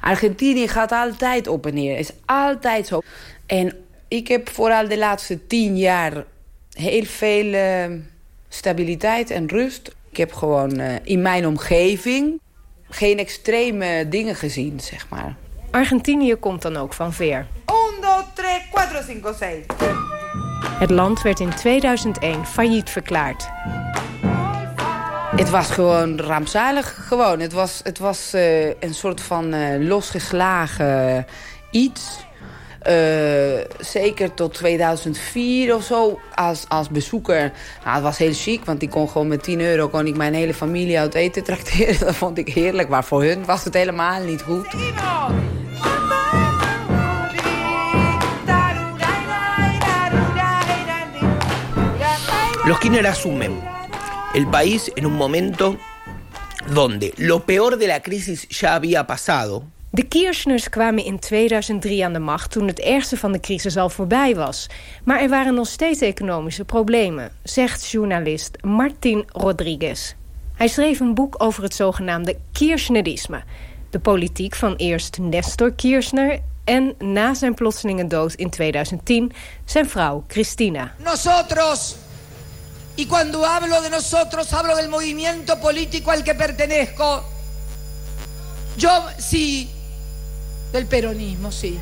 Argentinië gaat altijd op en neer. Is altijd zo. En ik heb vooral de laatste tien jaar heel veel uh, stabiliteit en rust. Ik heb gewoon uh, in mijn omgeving geen extreme dingen gezien, zeg maar. Argentinië komt dan ook van ver. 1, 2, 3, 4, 5, 6. Het land werd in 2001 failliet verklaard. Het was gewoon rampzalig. Gewoon. Het was, het was uh, een soort van uh, losgeslagen iets. Uh, zeker tot 2004 of zo als, als bezoeker. Nou, het was heel chic, want ik kon gewoon met 10 euro kon ik mijn hele familie uit eten trakteren. Dat vond ik heerlijk, maar voor hun was het helemaal niet goed. Los asumen el país en un momento donde lo peor de la crisis ya había pasado. De Kirchners kwamen in 2003 aan de macht toen het ergste van de crisis al voorbij was. Maar er waren nog steeds economische problemen, zegt journalist Martin Rodriguez. Hij schreef een boek over het zogenaamde Kirchnerisme. De politiek van eerst Nestor Kirchner en na zijn plotselinge dood in 2010 zijn vrouw Cristina. Nosotros Y cuando hablo de nosotros, hablo del movimiento político al que pertenezco. Yo sí, del peronismo, sí.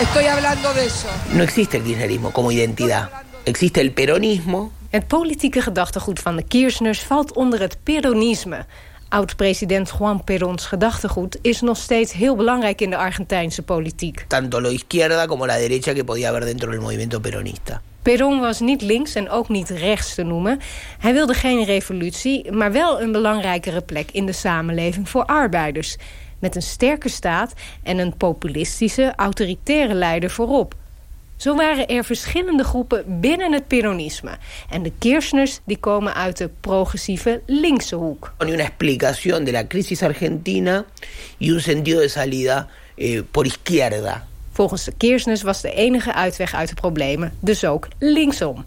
Estoy hablando de eso. No existe el kirchnerismo como identidad. Existe el peronismo. Het politieke gedachtegoed van de Kirchners valt onder het peronisme. Oud-president Juan Perons gedachtegoed is nog steeds heel belangrijk in de Argentijnse politiek. Tanto la izquierda como la derecha que podía haber dentro del movimiento peronista. Perón was niet links en ook niet rechts te noemen. Hij wilde geen revolutie, maar wel een belangrijkere plek in de samenleving voor arbeiders. Met een sterke staat en een populistische, autoritaire leider voorop. Zo waren er verschillende groepen binnen het peronisme. En de Kirchners die komen uit de progressieve linkse hoek. Una explicación de la crisis argentina y un sentido de salida eh, por izquierda. Volgens de Kirchners was de enige uitweg uit de problemen dus ook linksom.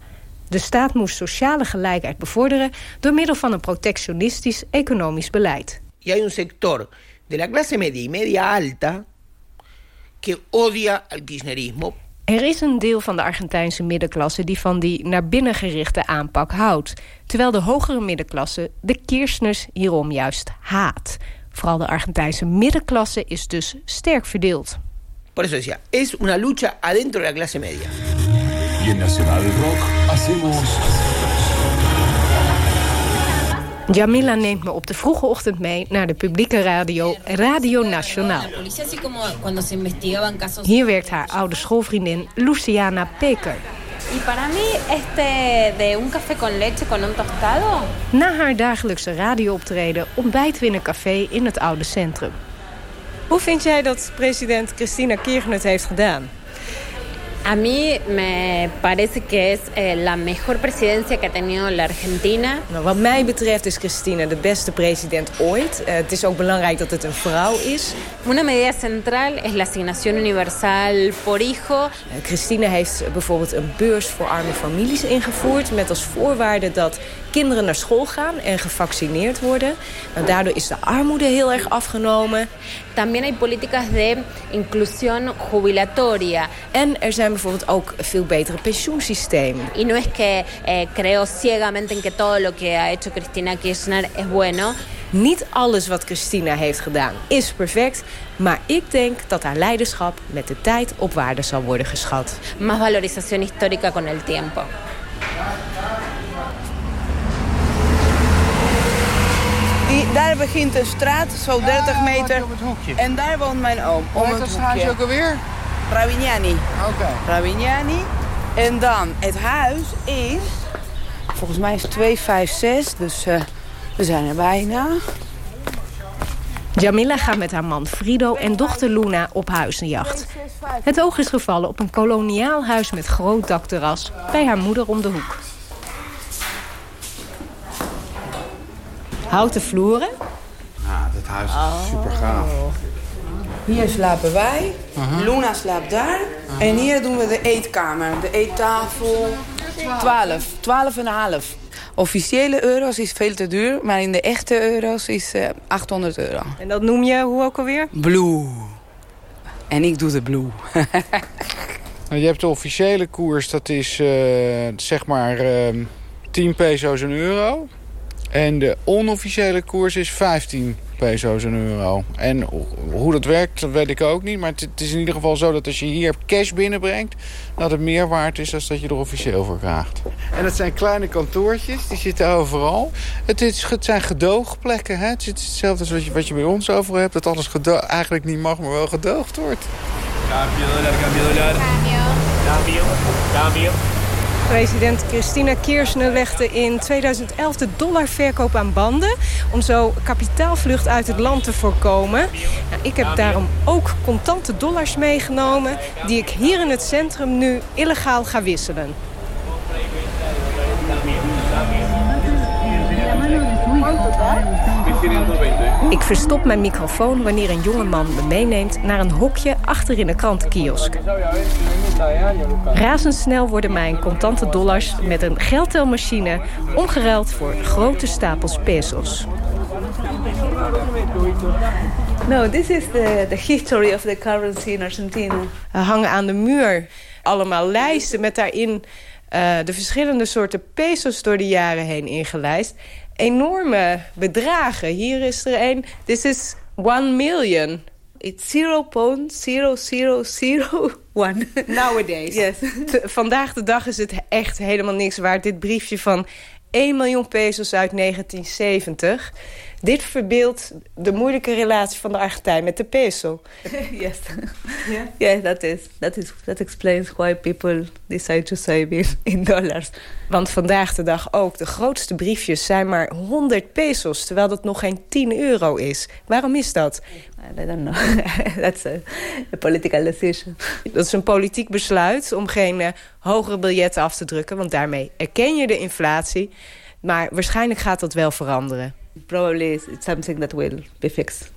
De staat moest sociale gelijkheid bevorderen door middel van een protectionistisch economisch beleid. Y hay un sector de la media y media alta que odia al kirchnerismo. Er is een deel van de Argentijnse middenklasse die van die naar binnen gerichte aanpak houdt. Terwijl de hogere middenklasse de Kirchners hierom juist haat. Vooral de Argentijnse middenklasse is dus sterk verdeeld. Por eso decía, es una lucha adentro de la clase media. Y en Nacional Rock Jamila neemt me op de vroege ochtend mee naar de publieke radio Radio Nacional. Hier werkt haar oude schoolvriendin Luciana Peker. Y para mí, este de un café con leche con un tostado. Na haar dagelijkse radiooptreden ontbijt we in een café in het oude centrum. Hoe vind jij dat president Christina Kirchner het heeft gedaan? A mí me parece que es eh, la mejor presidencia que ha tenido la Argentina. Nou, wat mij betreft is Christina de beste president ooit. Uh, het is ook belangrijk dat het een vrouw is. Una medida central es la asignación universal por hijo. Uh, Christina heeft bijvoorbeeld een beurs voor arme families ingevoerd... met als voorwaarde dat kinderen naar school gaan en gevaccineerd worden. Nou, daardoor is de armoede heel erg afgenomen. También hay políticas de inclusión jubilatoria. En er zijn bijvoorbeeld ook veel betere pensioensystemen. Y no es que eh, creo ciegamente en que todo lo que ha hecho Cristina Kirchner es bueno. Niet alles wat Christina heeft gedaan is perfect. Maar ik denk dat haar leiderschap met de tijd op waarde zal worden geschat. Más valorización histórica con el tiempo. Die, daar begint een straat, zo 30 meter. En daar woont mijn oom. Hoe heet dat straatje ook alweer? Ravignani. Oké. Ravignani. En dan, het huis is... Volgens mij is het 256, dus uh, we zijn er bijna. Jamila gaat met haar man Frido en dochter Luna op huizenjacht. Het oog is gevallen op een koloniaal huis met groot dakterras... bij haar moeder om de hoek. Houten vloeren. Ja, dit huis is oh. super gaaf. Hier slapen wij. Uh -huh. Luna slaapt daar. Uh -huh. En hier doen we de eetkamer. De eettafel. 12. 12 en een half. Officiële euro's is veel te duur. Maar in de echte euro's is uh, 800 euro. En dat noem je hoe ook alweer? Blue. En ik doe de blue. nou, je hebt de officiële koers. Dat is uh, zeg maar 10 peso's een euro. En de onofficiële koers is 15 peso's een euro. En hoe dat werkt, dat weet ik ook niet. Maar het is in ieder geval zo dat als je hier cash binnenbrengt... dat het meer waard is dan dat je er officieel voor krijgt. En het zijn kleine kantoortjes, die zitten overal. Het, is, het zijn gedoogplekken. Hè? Het is hetzelfde als wat je, wat je bij ons over hebt. Dat alles eigenlijk niet mag, maar wel gedoogd wordt. Cambio, dollar, cambio, dollar. Cambio. Cambio. President Christina Kirchner legde in 2011 de dollarverkoop aan banden... om zo kapitaalvlucht uit het land te voorkomen. Nou, ik heb daarom ook contante dollars meegenomen... die ik hier in het centrum nu illegaal ga wisselen. Ik verstop mijn microfoon wanneer een jonge man me meeneemt... naar een hokje achter in een krantenkiosk. Razendsnel worden mijn contante dollars met een geldtelmachine... omgeruild voor grote stapels pesos. No, this is the, the history of the currency in Argentina. Er hangen aan de muur allemaal lijsten met daarin... Uh, de verschillende soorten pesos door de jaren heen ingelijst enorme bedragen. Hier is er een. This is 1 million. It's 0.0001. Nowadays. Yes. Vandaag de dag is het echt helemaal niks waard. Dit briefje van 1 miljoen pesos uit 1970. Dit verbeeldt de moeilijke relatie van de Argentijn met de peso. yes. Yeah, yeah that is. That is. That explains why people decide to save in, in dollars. Want vandaag de dag ook. De grootste briefjes zijn maar 100 pesos, terwijl dat nog geen 10 euro is. Waarom is dat? I don't know. That's a, a, political decision. Dat is een politiek besluit om geen uh, hogere biljetten af te drukken, want daarmee erken je de inflatie. Maar waarschijnlijk gaat dat wel veranderen. Probably it's something that will be fixed.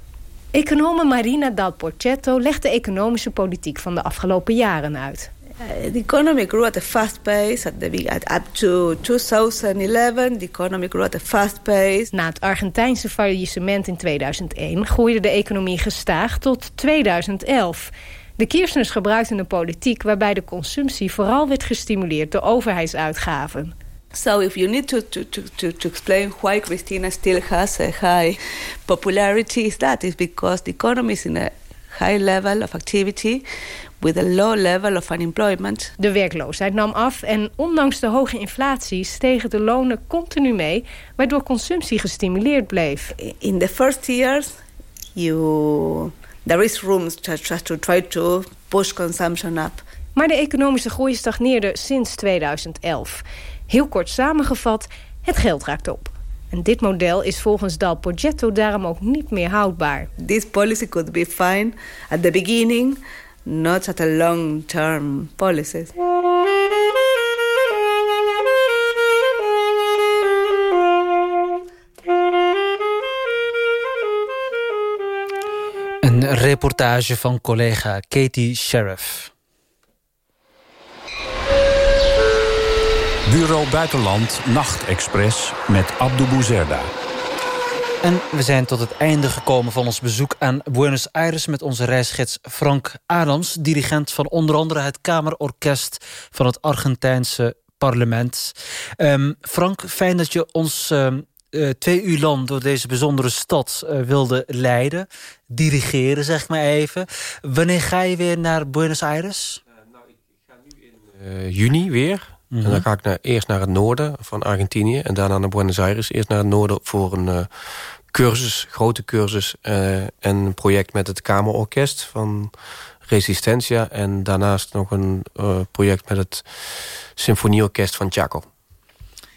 Econome Marina Dal Porcetto legt de economische politiek van de afgelopen jaren uit. Uh, the economy grew at a fast pace. At the, at up to 2011, the economy grew at a fast pace. Na het Argentijnse faillissement in 2001 groeide de economie gestaag tot 2011. De Kirchners gebruikten een politiek waarbij de consumptie vooral werd gestimuleerd door overheidsuitgaven. So if you need to, to, to, to, to explain why Christina still has a high popularity, is that is because the economy is in a high level of activity with a low level of unemployment. De werkloosheid nam af en ondanks de hoge inflatie stegen de lonen continu mee, waardoor consumptie gestimuleerd bleef. In the first years, you there is room to, to try to push consumption up. Maar de economische groei stagneerde sinds 2011. Heel kort samengevat, het geld raakt op. En dit model is volgens Dal Progetto daarom ook niet meer houdbaar. This policy could be fine at the beginning, not at a long-term policy. Een reportage van collega Katie Sheriff. Bureau Buitenland Nachtexpress met Abdou Bouzerda. En we zijn tot het einde gekomen van ons bezoek aan Buenos Aires... met onze reisgids Frank Adams, dirigent van onder andere het Kamerorkest... van het Argentijnse parlement. Um, Frank, fijn dat je ons um, uh, twee uur lang door deze bijzondere stad uh, wilde leiden. Dirigeren, zeg maar even. Wanneer ga je weer naar Buenos Aires? Uh, nou, ik, ik ga nu in juni weer... Mm -hmm. En dan ga ik naar, eerst naar het noorden van Argentinië... en daarna naar Buenos Aires. Eerst naar het noorden voor een uh, cursus, grote cursus... Uh, en een project met het Kamerorkest van Resistencia... en daarnaast nog een uh, project met het Symfonieorkest van Chaco.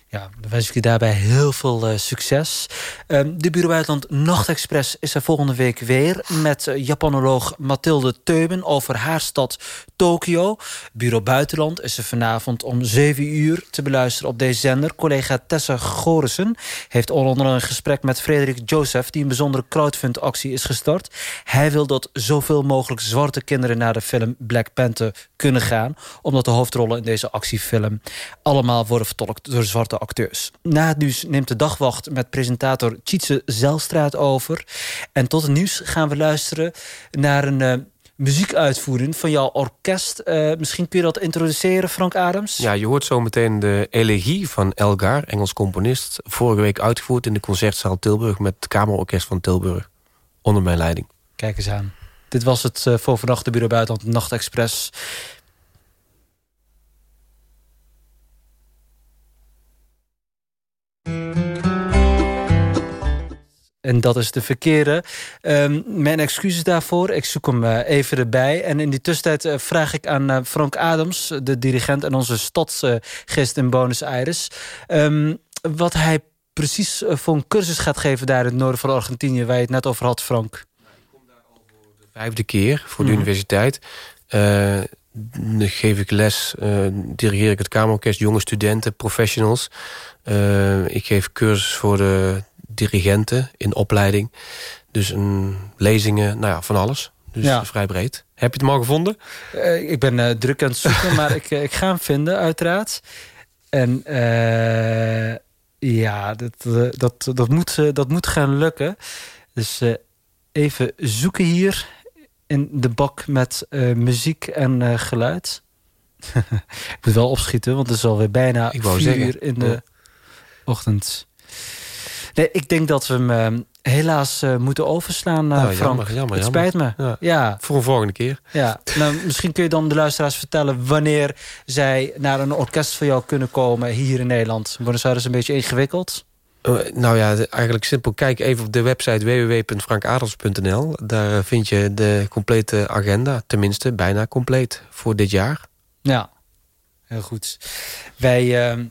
Ja, dan wens ik je daarbij heel veel uh, succes. Um, de Bureau Buitenland Nachtexpress is er volgende week weer... met uh, Japanoloog Mathilde Teuben over haar stad Tokio. Bureau Buitenland is er vanavond om 7 uur te beluisteren op deze zender. Collega Tessa Gorissen heeft onder een gesprek met Frederik Joseph... die een bijzondere crowdfund-actie is gestart. Hij wil dat zoveel mogelijk zwarte kinderen naar de film Black Panther kunnen gaan... omdat de hoofdrollen in deze actiefilm allemaal worden vertolkt door zwarte acteurs. Na het nieuws neemt de dagwacht met presentator Tjitse Zelstraat over. En tot het nieuws gaan we luisteren naar een uh, muziekuitvoering van jouw orkest. Uh, misschien kun je dat introduceren, Frank Adams? Ja, je hoort zo meteen de elegie van Elgar, Engels componist. Vorige week uitgevoerd in de Concertzaal Tilburg... met het Kamerorkest van Tilburg, onder mijn leiding. Kijk eens aan. Dit was het uh, voor vannacht de Bureau Buitenland Nachtexpress. En dat is de verkeerde. Um, mijn excuses daarvoor. Ik zoek hem uh, even erbij. En in die tussentijd uh, vraag ik aan uh, Frank Adams... de dirigent en onze stadsgist in Buenos Aires... Um, wat hij precies voor een cursus gaat geven... daar in het noorden van Argentinië... waar je het net over had, Frank. Ik kom daar al voor de vijfde keer voor de mm. universiteit. Geef ik les, dirigeer ik het Kamerorkest... jonge studenten, professionals... ik geef cursus voor de dirigenten in opleiding. Dus een, lezingen, nou ja, van alles. Dus ja. vrij breed. Heb je het al gevonden? Uh, ik ben uh, druk aan het zoeken, maar ik, ik ga hem vinden, uiteraard. En uh, ja, dat, dat, dat, moet, dat moet gaan lukken. Dus even zoeken hier in de bak met muziek en geluid. ik moet wel opschieten, want het is alweer bijna ik wou vier zeggen. uur in de oh. ochtend. Nee, ik denk dat we hem uh, helaas uh, moeten overslaan, uh, nou, Frank. Jammer, jammer, het spijt me. Ja. ja. Voor een volgende keer. Ja. nou, misschien kun je dan de luisteraars vertellen... wanneer zij naar een orkest van jou kunnen komen hier in Nederland. Buenos Aires een beetje ingewikkeld? Uh, nou ja, eigenlijk simpel. Kijk even op de website www.frankadels.nl. Daar vind je de complete agenda. Tenminste, bijna compleet voor dit jaar. Ja, heel goed. Wij... Uh,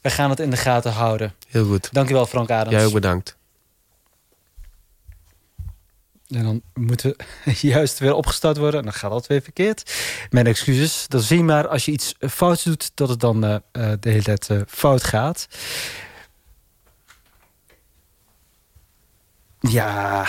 we gaan het in de gaten houden. Heel goed. Dankjewel Frank Adams. Jij ook bedankt. En dan moeten we juist weer opgestart worden. En dan gaat dat weer verkeerd. Mijn excuses. Dan zie je maar als je iets fout doet... dat het dan uh, de hele tijd uh, fout gaat. Ja.